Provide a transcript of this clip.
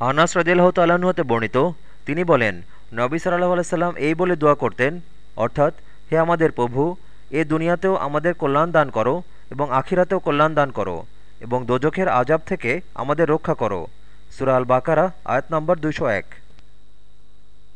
আনাস রদিল্লাহ তাল্লাহ্ন হতে বর্ণিত, তিনি বলেন, নবী সাল্লাহ আলাইসাল্লাম এই বলে দোয়া করতেন, অর্থাৎ, হে আমাদের প্রভু, এ দুনিয়াতেও আমাদের কল্যাণ দান করো এবং আখিরাতেও কল্যাণ দান করো এবং দোজখের আজাব থেকে আমাদের রক্ষা করো। সুরাল বাকারা আয়াত নম্বর দুশো এক।